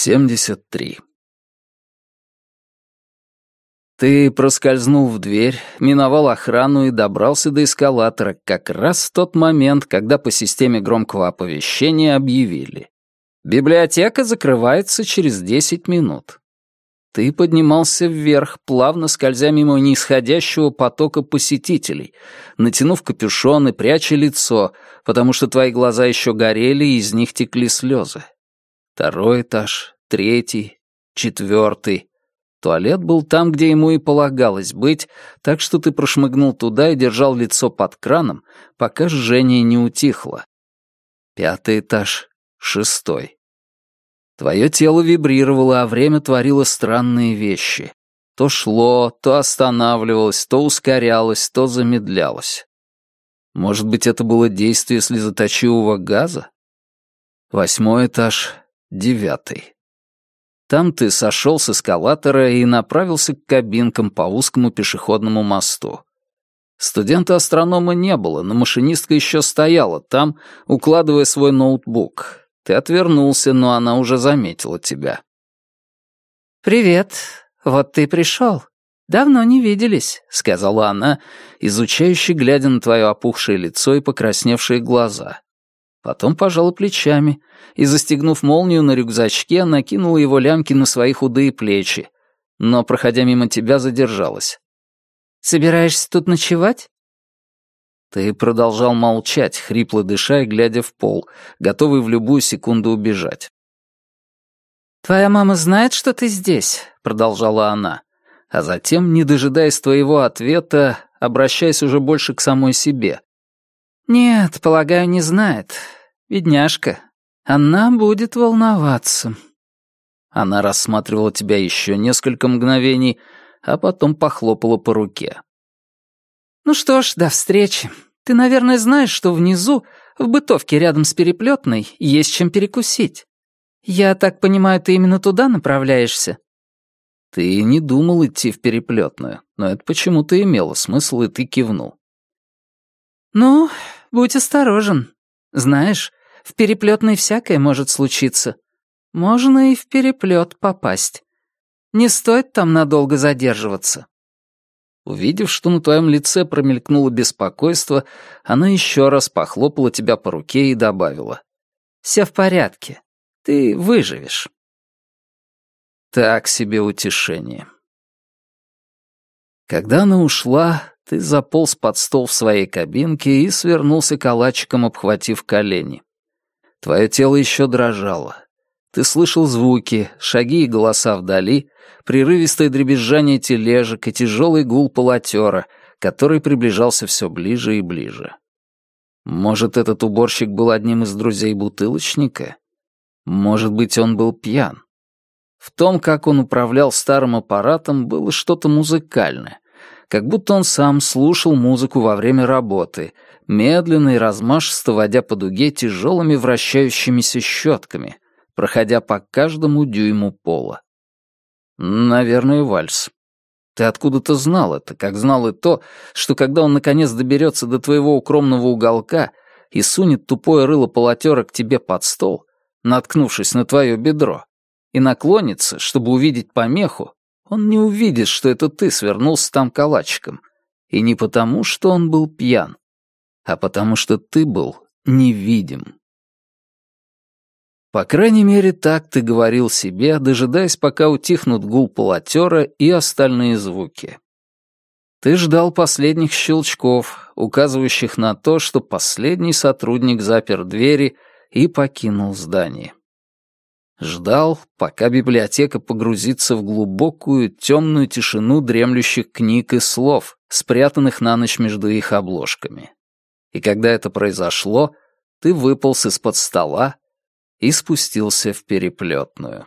73. Ты проскользнул в дверь, миновал охрану и добрался до эскалатора как раз в тот момент, когда по системе громкого оповещения объявили. Библиотека закрывается через 10 минут. Ты поднимался вверх, плавно скользя мимо нисходящего потока посетителей, натянув капюшон и пряча лицо, потому что твои глаза еще горели, и из них текли слезы. Второй этаж, третий, четвертый. Туалет был там, где ему и полагалось быть, так что ты прошмыгнул туда и держал лицо под краном, пока жжение не утихло. Пятый этаж, шестой. Твое тело вибрировало, а время творило странные вещи. То шло, то останавливалось, то ускорялось, то замедлялось. Может быть, это было действие слезоточивого газа? Восьмой этаж, Девятый. Там ты сошел с эскалатора и направился к кабинкам по узкому пешеходному мосту. Студента-астронома не было, но машинистка еще стояла там, укладывая свой ноутбук. Ты отвернулся, но она уже заметила тебя. «Привет. Вот ты пришел. Давно не виделись», — сказала она, изучающе глядя на твое опухшее лицо и покрасневшие глаза. Потом пожала плечами и, застегнув молнию на рюкзачке, накинула его лямки на свои худые плечи, но, проходя мимо тебя, задержалась. «Собираешься тут ночевать?» Ты продолжал молчать, хрипло дыша и глядя в пол, готовый в любую секунду убежать. «Твоя мама знает, что ты здесь?» — продолжала она. А затем, не дожидаясь твоего ответа, обращаясь уже больше к самой себе. «Нет, полагаю, не знает. Бедняжка, она будет волноваться». Она рассматривала тебя еще несколько мгновений, а потом похлопала по руке. «Ну что ж, до встречи. Ты, наверное, знаешь, что внизу, в бытовке рядом с переплетной, есть чем перекусить. Я так понимаю, ты именно туда направляешься?» Ты не думал идти в переплетную, но это почему-то имело смысл, и ты кивнул. «Ну, будь осторожен. Знаешь, в переплетной всякое может случиться. Можно и в переплет попасть. Не стоит там надолго задерживаться. Увидев, что на твоем лице промелькнуло беспокойство, она еще раз похлопала тебя по руке и добавила. «Все в порядке. Ты выживешь». Так себе утешение. Когда она ушла, ты заполз под стол в своей кабинке и свернулся калачиком, обхватив колени. Твое тело еще дрожало. Ты слышал звуки, шаги и голоса вдали, прерывистое дребезжание тележек и тяжелый гул полотера, который приближался все ближе и ближе. Может, этот уборщик был одним из друзей бутылочника? Может быть, он был пьян? В том, как он управлял старым аппаратом, было что-то музыкальное, как будто он сам слушал музыку во время работы, медленно и размашисто водя по дуге тяжелыми вращающимися щетками, проходя по каждому дюйму пола. Наверное, вальс. Ты откуда-то знал это, как знал и то, что когда он наконец доберется до твоего укромного уголка и сунет тупое рыло полотера к тебе под стол, наткнувшись на твое бедро, и наклонится, чтобы увидеть помеху, он не увидит, что это ты свернулся там калачиком. И не потому, что он был пьян, а потому что ты был невидим. По крайней мере, так ты говорил себе, дожидаясь, пока утихнут гул полотера и остальные звуки. Ты ждал последних щелчков, указывающих на то, что последний сотрудник запер двери и покинул здание. Ждал, пока библиотека погрузится в глубокую, темную тишину дремлющих книг и слов, спрятанных на ночь между их обложками. И когда это произошло, ты выполз из-под стола и спустился в переплетную.